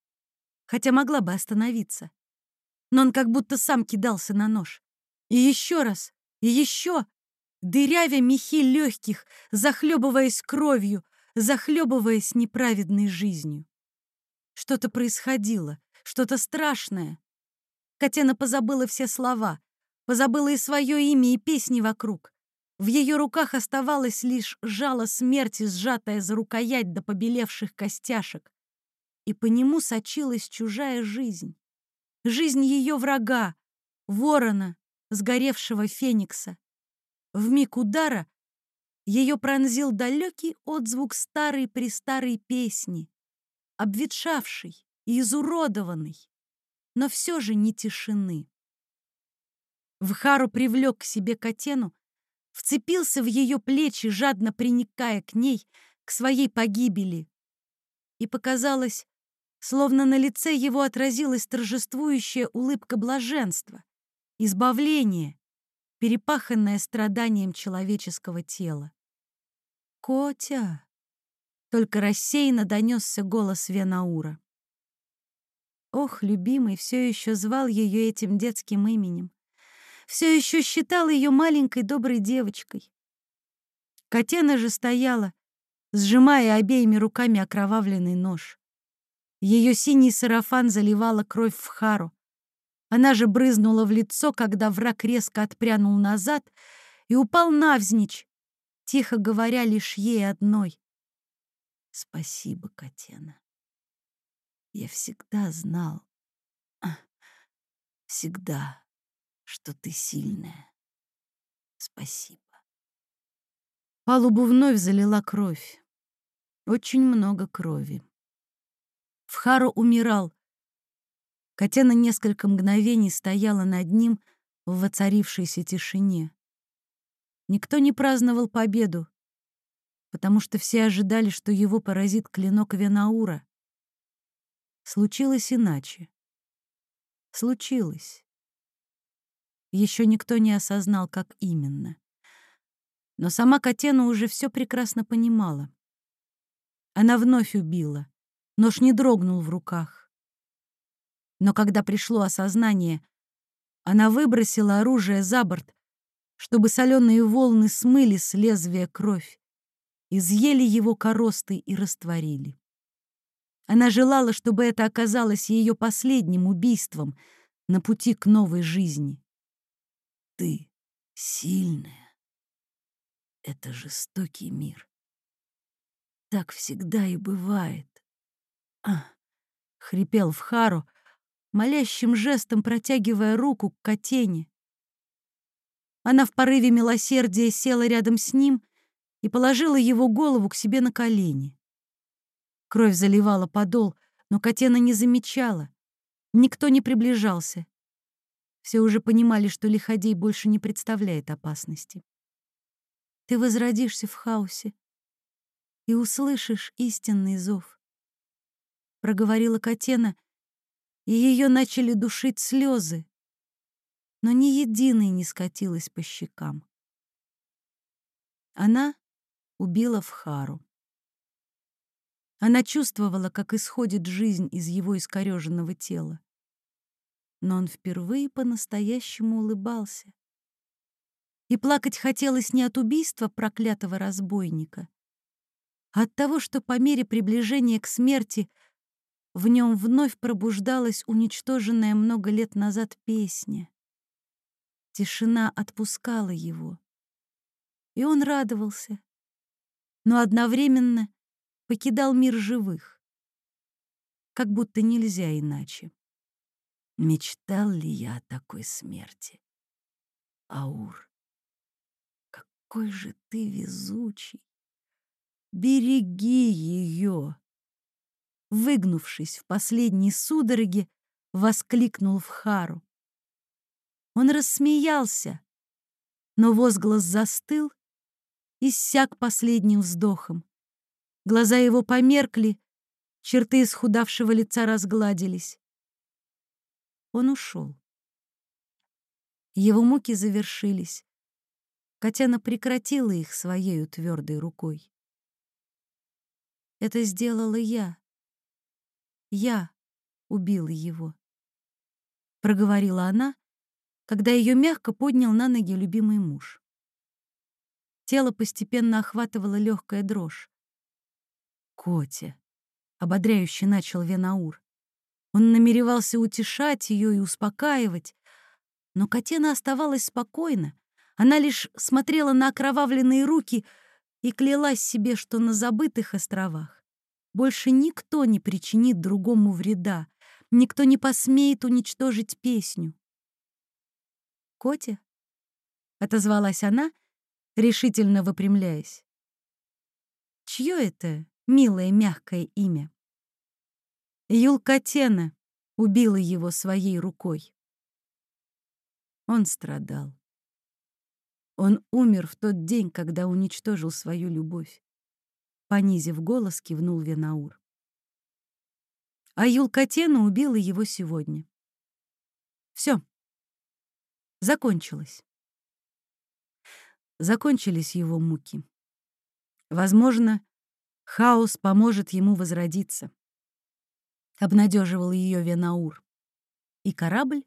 Speaker 1: хотя могла бы остановиться. Но он как будто сам кидался на нож. И еще раз, и еще, дырявя мехи легких, захлебываясь кровью, захлебываясь неправедной жизнью. Что-то происходило, что-то страшное. Катена позабыла все слова, позабыла и свое имя, и песни вокруг. В ее руках оставалось лишь жало смерти, сжатое за рукоять до побелевших костяшек. И по нему сочилась чужая жизнь. Жизнь ее врага, ворона, сгоревшего феникса. В миг удара ее пронзил далекий отзвук старой-престарой песни, обветшавшей и изуродованной, но все же не тишины. Вхару привлек к себе Катену, вцепился в ее плечи, жадно приникая к ней, к своей погибели. И показалось, словно на лице его отразилась торжествующая улыбка блаженства, избавления, перепаханная страданием человеческого тела. «Котя!» — только рассеянно донесся голос Венаура. Ох, любимый все еще звал ее этим детским именем. Все еще считал ее маленькой доброй девочкой. Котена же стояла, сжимая обеими руками окровавленный нож. Ее синий сарафан заливала кровь в хару. Она же брызнула в лицо, когда враг резко отпрянул назад и упал навзничь, тихо говоря лишь ей одной. «Спасибо, Катена. Я всегда знал, а, всегда, что ты сильная. Спасибо». Палубу вновь залила кровь. Очень много крови. Вхару умирал, Котена несколько мгновений стояла над ним в воцарившейся тишине. Никто не праздновал победу, потому что все ожидали, что его поразит клинок Венаура. Случилось иначе. Случилось. Еще никто не осознал, как именно. Но сама Котена уже все прекрасно понимала. Она вновь убила. Нож не дрогнул в руках. Но когда пришло осознание, она выбросила оружие за борт, чтобы соленые волны смыли с лезвия кровь, изъели его коростой и растворили. Она желала, чтобы это оказалось ее последним убийством на пути к новой жизни. Ты сильная. Это жестокий мир. Так всегда и бывает. А, хрипел в Хару, молящим жестом протягивая руку к Катене. Она в порыве милосердия села рядом с ним и положила его голову к себе на колени. Кровь заливала подол, но Катена не замечала. Никто не приближался. Все уже понимали, что Лиходей больше не представляет опасности. Ты возродишься в хаосе и услышишь истинный зов. Проговорила Катена, и ее начали душить слезы, но ни единой не скатилась по щекам. Она убила Вхару. Она чувствовала, как исходит жизнь из его искореженного тела. Но он впервые по-настоящему улыбался. И плакать хотелось не от убийства проклятого разбойника, а от того, что по мере приближения к смерти в нем вновь пробуждалась уничтоженная много лет назад песня. Тишина отпускала его, и он радовался, но одновременно покидал мир живых, как будто нельзя иначе. Мечтал ли я о такой смерти? Аур, какой же ты везучий! Береги ее! Выгнувшись в последней судороге, воскликнул в Хару. Он рассмеялся, но возглас застыл и иссяк последним вздохом. Глаза его померкли, черты исхудавшего лица разгладились. Он ушел. Его муки завершились. Катяна прекратила их своей твердой рукой. Это сделала я. Я убила его. Проговорила она, когда ее мягко поднял на ноги любимый муж. Тело постепенно охватывала легкая дрожь. Котя, ободряюще начал Венаур. Он намеревался утешать ее и успокаивать, но Катена оставалась спокойна. Она лишь смотрела на окровавленные руки и клялась себе, что на забытых островах больше никто не причинит другому вреда, никто не посмеет уничтожить песню. «Котя?» — отозвалась она, решительно выпрямляясь. «Чье это милое мягкое имя. Юлкатена убила его своей рукой. Он страдал. Он умер в тот день, когда уничтожил свою любовь. Понизив голос, кивнул Венаур. А Юлкатена убила его сегодня. Все. Закончилось. Закончились его муки. Возможно, Хаос поможет ему возродиться. Обнадеживал ее Венаур. И корабль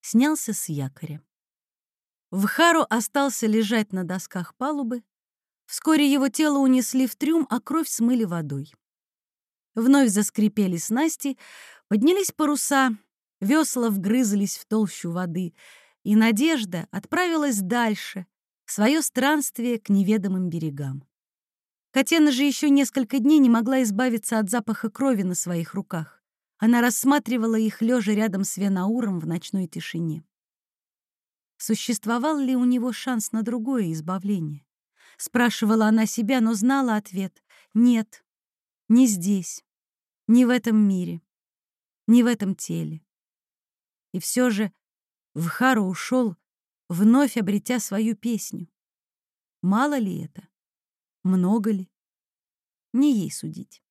Speaker 1: снялся с якоря. Вхару остался лежать на досках палубы. Вскоре его тело унесли в трюм, а кровь смыли водой. Вновь заскрипели снасти, поднялись паруса, весла вгрызлись в толщу воды, и надежда отправилась дальше, в свое странствие к неведомым берегам. Катена же еще несколько дней не могла избавиться от запаха крови на своих руках. Она рассматривала их лежа рядом с Венауром в ночной тишине. Существовал ли у него шанс на другое избавление? Спрашивала она себя, но знала ответ — нет, не здесь, не в этом мире, не в этом теле. И все же Вхару ушел, вновь обретя свою песню. Мало ли это? Много ли? Не ей судить.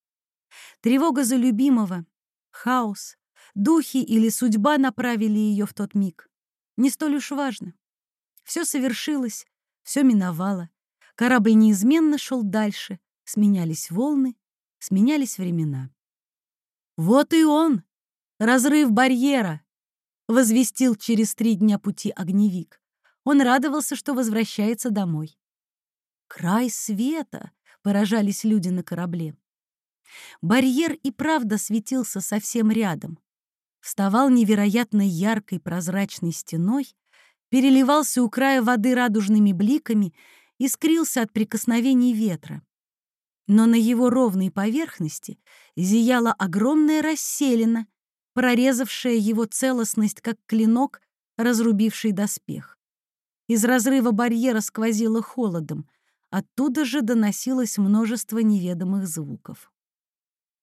Speaker 1: Тревога за любимого, хаос, духи или судьба направили ее в тот миг. Не столь уж важно. Все совершилось, все миновало. Корабль неизменно шел дальше, сменялись волны, сменялись времена. «Вот и он! Разрыв барьера!» — возвестил через три дня пути огневик. Он радовался, что возвращается домой. Край света, поражались люди на корабле. Барьер и правда светился совсем рядом. Вставал невероятно яркой прозрачной стеной, переливался у края воды радужными бликами и скрился от прикосновений ветра. Но на его ровной поверхности зияла огромная расселина, прорезавшая его целостность, как клинок, разрубивший доспех. Из разрыва барьера сквозило холодом — Оттуда же доносилось множество неведомых звуков.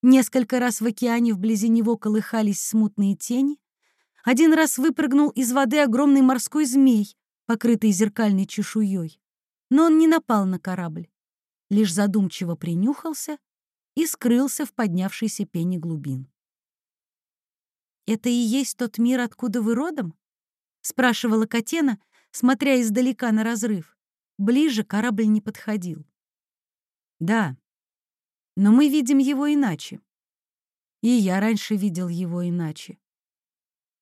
Speaker 1: Несколько раз в океане вблизи него колыхались смутные тени. Один раз выпрыгнул из воды огромный морской змей, покрытый зеркальной чешуей. Но он не напал на корабль, лишь задумчиво принюхался и скрылся в поднявшейся пене глубин. «Это и есть тот мир, откуда вы родом?» — спрашивала Катена, смотря издалека на разрыв. Ближе корабль не подходил. «Да, но мы видим его иначе. И я раньше видел его иначе.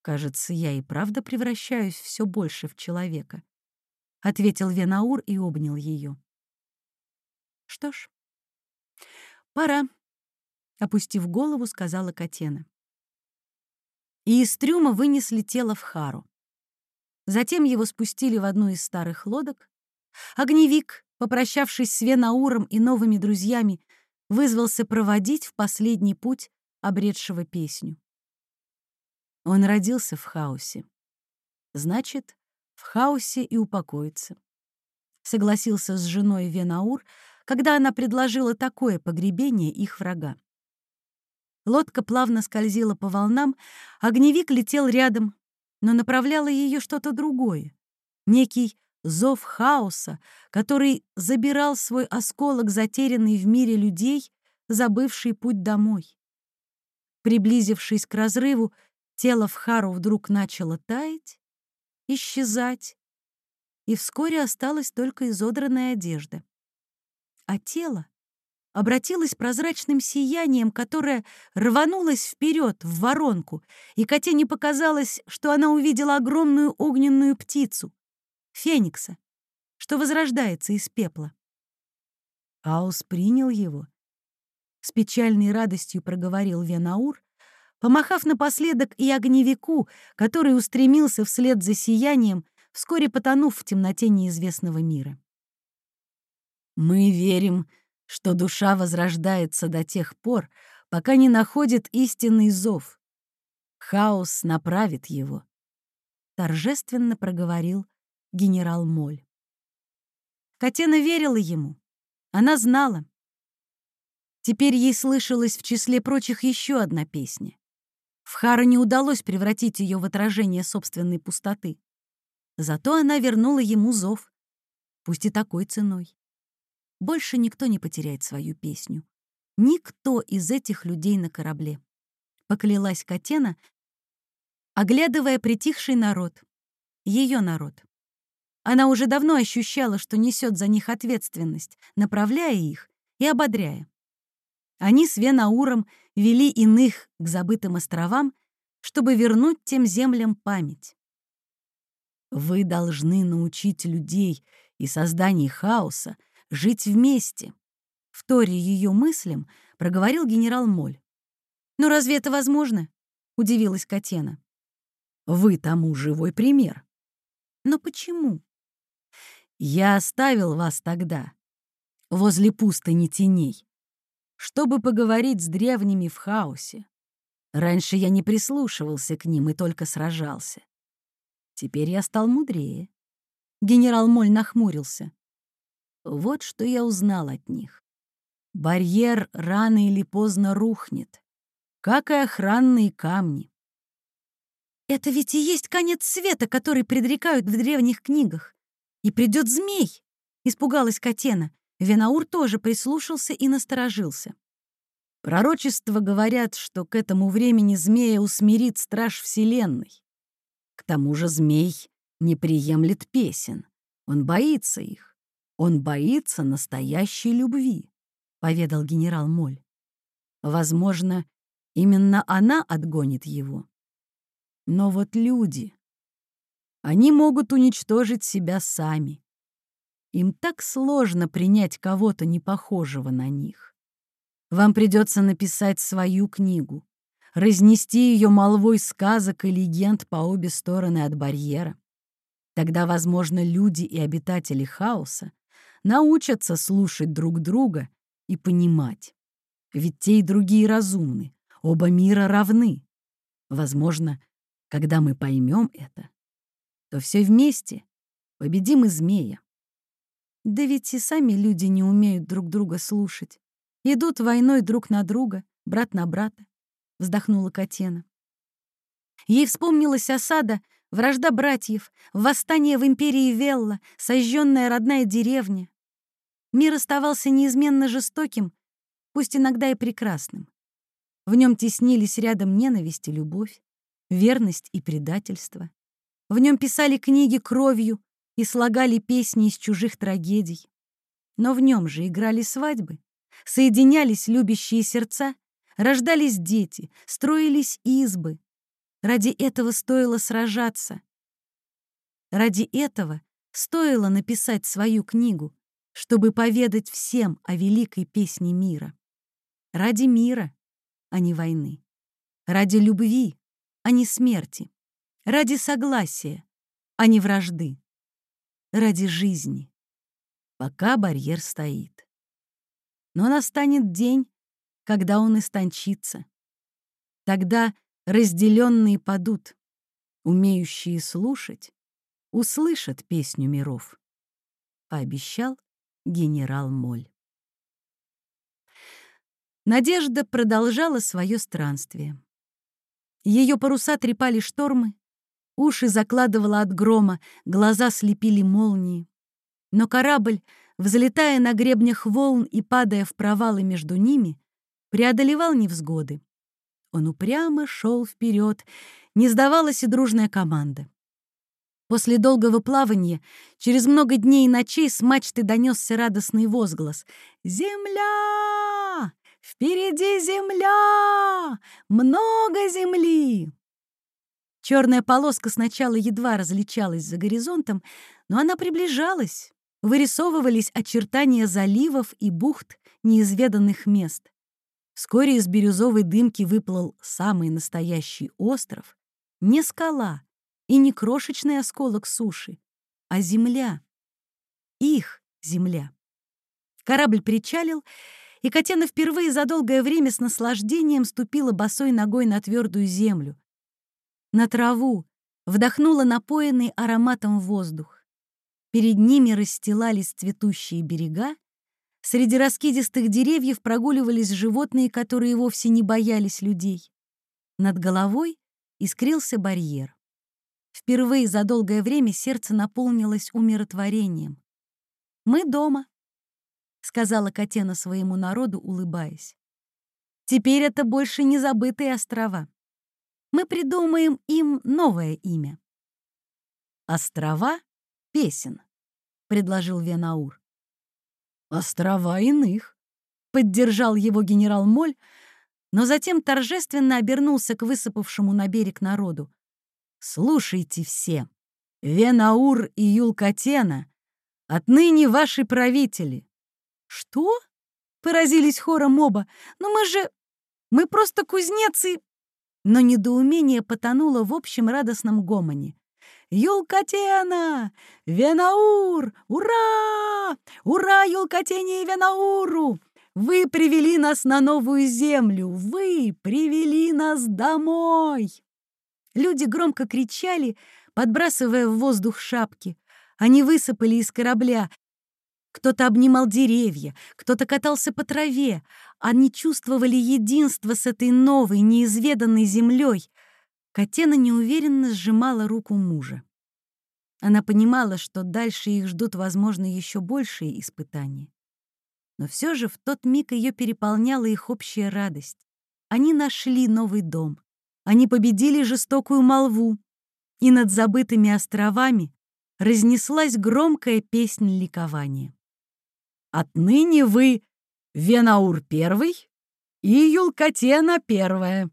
Speaker 1: Кажется, я и правда превращаюсь все больше в человека», — ответил Венаур и обнял ее. «Что ж, пора», — опустив голову, сказала Катена. И из трюма вынесли тело в Хару. Затем его спустили в одну из старых лодок. Огневик, попрощавшись с Венауром и новыми друзьями, вызвался проводить в последний путь обретшего песню. Он родился в хаосе. Значит, в хаосе и упокоится. Согласился с женой Венаур, когда она предложила такое погребение их врага. Лодка плавно скользила по волнам, огневик летел рядом, но направляло ее что-то другое. Некий зов хаоса, который забирал свой осколок, затерянный в мире людей, забывший путь домой. Приблизившись к разрыву, тело в Хару вдруг начало таять, исчезать, и вскоре осталась только изодранная одежда. А тело обратилась прозрачным сиянием, которое рванулось вперед в воронку, и коте не показалось, что она увидела огромную огненную птицу — феникса, что возрождается из пепла. Аус принял его. С печальной радостью проговорил Венаур, помахав напоследок и огневику, который устремился вслед за сиянием, вскоре потонув в темноте неизвестного мира. «Мы верим, что душа возрождается до тех пор, пока не находит истинный зов. Хаос направит его. Торжественно проговорил генерал Моль. Катена верила ему. Она знала. Теперь ей слышалась в числе прочих еще одна песня. В Хара не удалось превратить ее в отражение собственной пустоты. Зато она вернула ему зов, пусть и такой ценой. Больше никто не потеряет свою песню. Никто из этих людей на корабле. Поклялась Катена, оглядывая притихший народ. Ее народ. Она уже давно ощущала, что несет за них ответственность, направляя их и ободряя. Они с Венауром вели иных к забытым островам, чтобы вернуть тем землям память. Вы должны научить людей и создании хаоса жить вместе. В торе ее мыслям проговорил генерал Моль. «Но разве это возможно?» — удивилась Катена. «Вы тому живой пример». «Но почему?» «Я оставил вас тогда, возле пустыни теней, чтобы поговорить с древними в хаосе. Раньше я не прислушивался к ним и только сражался. Теперь я стал мудрее». Генерал Моль нахмурился. Вот что я узнал от них. Барьер рано или поздно рухнет, как и охранные камни. Это ведь и есть конец света, который предрекают в древних книгах. И придет змей, испугалась Катена. Венаур тоже прислушался и насторожился. Пророчества говорят, что к этому времени змея усмирит страж Вселенной. К тому же змей не приемлет песен, он боится их. Он боится настоящей любви, поведал генерал Моль. Возможно, именно она отгонит его. Но вот люди, они могут уничтожить себя сами. Им так сложно принять кого-то непохожего на них. Вам придется написать свою книгу, разнести ее молвой сказок и легенд по обе стороны от барьера. Тогда, возможно, люди и обитатели хаоса научатся слушать друг друга и понимать. Ведь те и другие разумны, оба мира равны. Возможно, когда мы поймем это, то все вместе победим и змея. Да ведь и сами люди не умеют друг друга слушать. Идут войной друг на друга, брат на брата, вздохнула Катена. Ей вспомнилась осада, вражда братьев, восстание в империи Велла, сожженная родная деревня. Мир оставался неизменно жестоким, пусть иногда и прекрасным. В нем теснились рядом ненависть и любовь, верность и предательство. В нем писали книги кровью и слагали песни из чужих трагедий. Но в нем же играли свадьбы, соединялись любящие сердца, рождались дети, строились избы. Ради этого стоило сражаться. Ради этого стоило написать свою книгу, чтобы поведать всем о великой песне мира. Ради мира, а не войны. Ради любви, а не смерти. Ради согласия, а не вражды. Ради жизни. Пока барьер стоит. Но настанет день, когда он истончится. Тогда разделенные падут, умеющие слушать, услышат песню миров. Пообещал генерал Моль. Надежда продолжала свое странствие. Ее паруса трепали штормы, уши закладывало от грома, глаза слепили молнии. Но корабль, взлетая на гребнях волн и падая в провалы между ними, преодолевал невзгоды. Он упрямо шел вперед, не сдавалась и дружная команда. После долгого плавания, через много дней и ночей с мачты донесся радостный возглас «Земля! Впереди земля! Много земли!» Черная полоска сначала едва различалась за горизонтом, но она приближалась. Вырисовывались очертания заливов и бухт неизведанных мест. Вскоре из бирюзовой дымки выплыл самый настоящий остров, не скала и не крошечный осколок суши, а земля. Их земля. Корабль причалил, и Катена впервые за долгое время с наслаждением ступила босой ногой на твердую землю. На траву вдохнула напоенный ароматом воздух. Перед ними расстилались цветущие берега, среди раскидистых деревьев прогуливались животные, которые вовсе не боялись людей. Над головой искрился барьер. Впервые за долгое время сердце наполнилось умиротворением. «Мы дома», — сказала Катена своему народу, улыбаясь. «Теперь это больше не забытые острова. Мы придумаем им новое имя». «Острова песен», — предложил Венаур. «Острова иных», — поддержал его генерал Моль, но затем торжественно обернулся к высыпавшему на берег народу. «Слушайте все, Венаур и Юлкатена, отныне ваши правители. «Что?» — поразились хором оба. «Но мы же... Мы просто кузнецы!» Но недоумение потонуло в общем радостном гомоне. «Юлкатена! Венаур! Ура! Ура Юлкатене и Венауру! Вы привели нас на новую землю! Вы привели нас домой!» Люди громко кричали, подбрасывая в воздух шапки. Они высыпали из корабля, кто-то обнимал деревья, кто-то катался по траве. Они чувствовали единство с этой новой, неизведанной землей. Катена неуверенно сжимала руку мужа. Она понимала, что дальше их ждут, возможно, еще большие испытания. Но все же в тот миг ее переполняла их общая радость. Они нашли новый дом. Они победили жестокую молву. И над забытыми островами разнеслась громкая песнь ликования. Отныне вы Венаур первый и Юлкатена первая,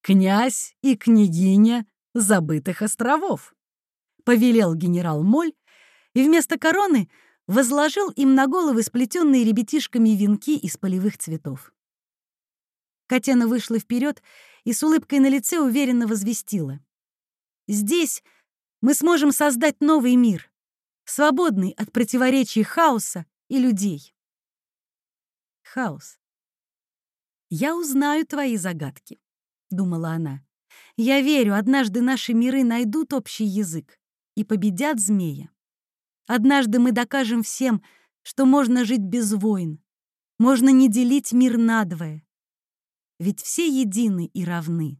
Speaker 1: князь и княгиня забытых островов», — повелел генерал Моль, и вместо короны возложил им на головы сплетенные ребятишками венки из полевых цветов. Катена вышла вперед и с улыбкой на лице уверенно возвестила. «Здесь мы сможем создать новый мир, свободный от противоречий хаоса и людей. Хаос. «Я узнаю твои загадки», — думала она. «Я верю, однажды наши миры найдут общий язык и победят змея. Однажды мы докажем всем, что можно жить без войн, можно не делить мир надвое. ведь все едины и равны.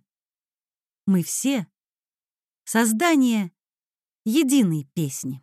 Speaker 1: Мы все — создание единой песни.